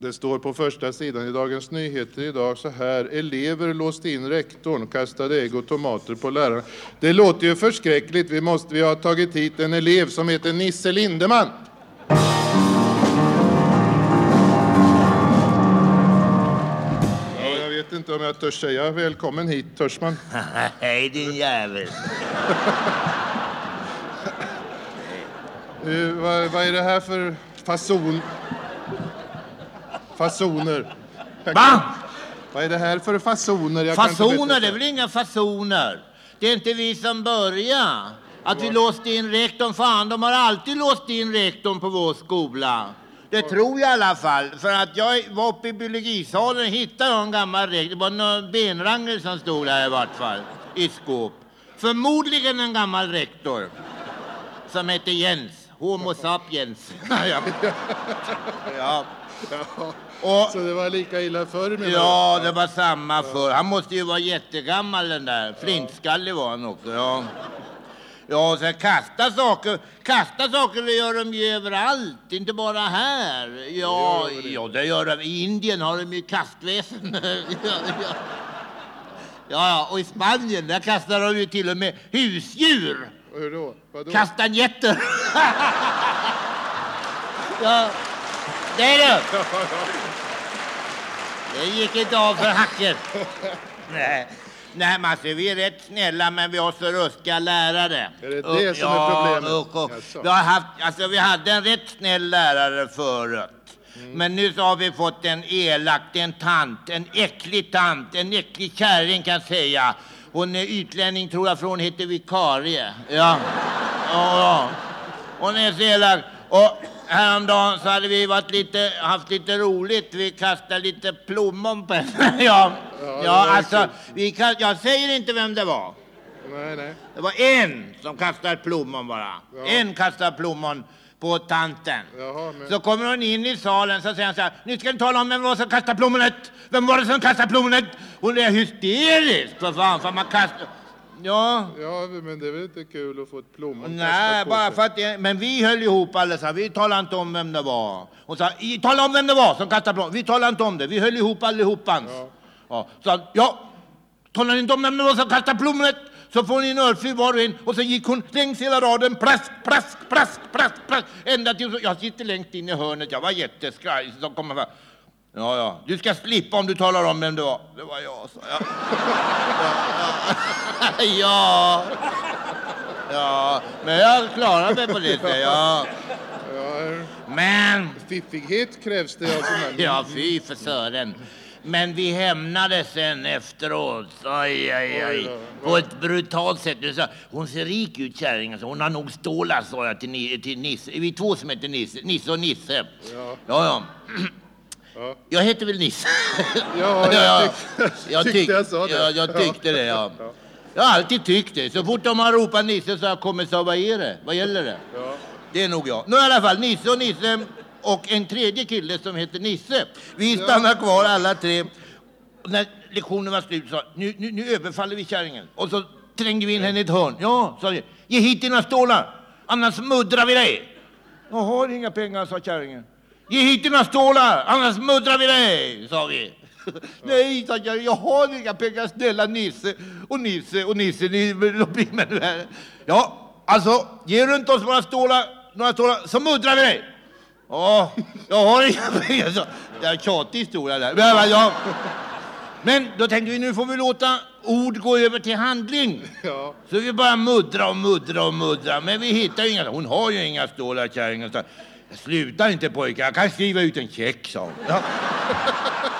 Det står på första sidan i Dagens Nyheter idag så här. Elever låste in rektorn, kastade ägg och tomater på läraren. Det låter ju förskräckligt. Vi, måste, vi har tagit hit en elev som heter Nisse Lindeman. Ja, jag vet inte om jag törs säga välkommen hit. Törs man? Hej din jävel. Eh, vad, vad är det här för fason? Fasoner. Va? Vad är det här för fasoner? Jag Fasoner? Det är väl inga fasoner? Det är inte vi som började. Att vi låste in rektorn. Fan, de har alltid låst in rektorn på vår skola. Det tror jag i alla fall. För att jag var uppe i biologisalen och hittade en gammal rektor. Det var någon benrangel som stod där i vart fall. I skåp. Förmodligen en gammal rektor. Som hette Jens. Homo sapiens. ja. Och, så det var lika illa förr menar Ja, det var samma för. Han måste ju vara jättegammal den där. Flintskallig var han också. Ja. Ja, sen kasta saker. Kasta saker det gör de ju överallt, inte bara här. Ja, det? ja det gör de. I Indien har de ju kastväsen. ja, ja. ja, och i Spanien där kastar de ju till och med husdjur. Hur då? Vadå? Kastanjetter. ja, det är det. Det gick inte av för hacken. Nej. Nej, alltså, vi är rätt snälla, men vi har så ruskiga lärare. Är det det Usch, som är ja, problemet? usch, usch. Jaså. Vi, har haft, alltså, vi hade en rätt snäll lärare förut. Mm. Men nu så har vi fått en elak, en tant, en äcklig tant, en äcklig kärring kan jag säga. Hon är utlänning tror jag, för hon heter vikarie. Ja, ja, ja. Hon är så elak. Och häromdagen så hade vi varit lite, haft lite roligt. Vi kastade lite plommon på henne. ja, ja, var alltså, vi kan, jag säger inte vem det var. Nej, nej. Det var en som kastade plommon bara. Ja. En kastade plommon på tanten. Jaha, men... Så kommer hon in i salen så säger han så här. Nu ska ni tala om vem var som kastade plommonet. Vem var det som kastade plommonet? Hon är hysterisk för fan för man kastar... Ja. Ja, men det är väl inte kul att få ett plommon Nej, bara för att det, men vi höll ihop allesammans. Vi talade inte om vem det var. Hon sa, "I- tala om vem det var som kastade plommonet. Vi talade inte om det. Vi höll ihop allihopans. Ja. Ja. Så han, ja, talar ni inte om vem det var som kastade plommonet så får ni en örfil var och en. Och så gick hon längs hela raden, plask, plask, plask, plask, plask. Ända till jag sitter längst in i hörnet. Jag var jätteskraj. Så kommer fram. Ja, ja, du ska slippa om du talar om vem det var. Det var jag, sa jag. Ja, ja. men jag klarade mig på det. Ja. Men fiffighet krävs det av här. Ja, fy för Sören. Men vi hämnade sen efteråt. Oj, oj, oj. På ett brutalt sätt. Du sa, Hon ser rik ut, kärringen. Hon har nog stålar, sa jag till, Ni- till Nisse. Vi är två som heter Nisse. Nisse och Nisse. Ja. Ja, ja. Ja. Jag heter väl Nisse? Ja, jag tyck- jag tyckte tyck- jag sa det. Ja, jag tyckte det, ja. Ja. Jag har alltid tyckt det. Så fort de har ropat Nisse så har jag kommit och sagt, vad är det? Vad gäller det? Ja. Det är nog jag. Nu i alla fall, Nisse och Nisse och en tredje kille som heter Nisse. Vi stannar kvar alla tre. Och när lektionen var slut sa nu, nu, nu överfaller vi kärringen. Och så trängde vi in henne i ett hörn. Ja, sa vi. Ge hit dina stålar, annars muddrar vi dig. Jag har inga pengar, sa kärringen. Ge hit dina stålar, annars muddrar vi dig, sa vi. Nej, sa jag, jag har inga pengar, snälla Nisse och Nisse och Nisse. Ni, men, ja, alltså, ge runt oss några stålar, några stålar så muddrar vi dig. Ja, jag har inga pengar, så. Det är en tjatig historia där. Men, ja. men då tänkte vi, nu får vi låta ord gå över till handling. Ja. Så vi bara muddra och muddra och muddra. Men vi hittar ju inga. Hon har ju inga stålar, kärringen. Sluta inte pojkar, jag kan skriva ut en check, sa hon. Ja.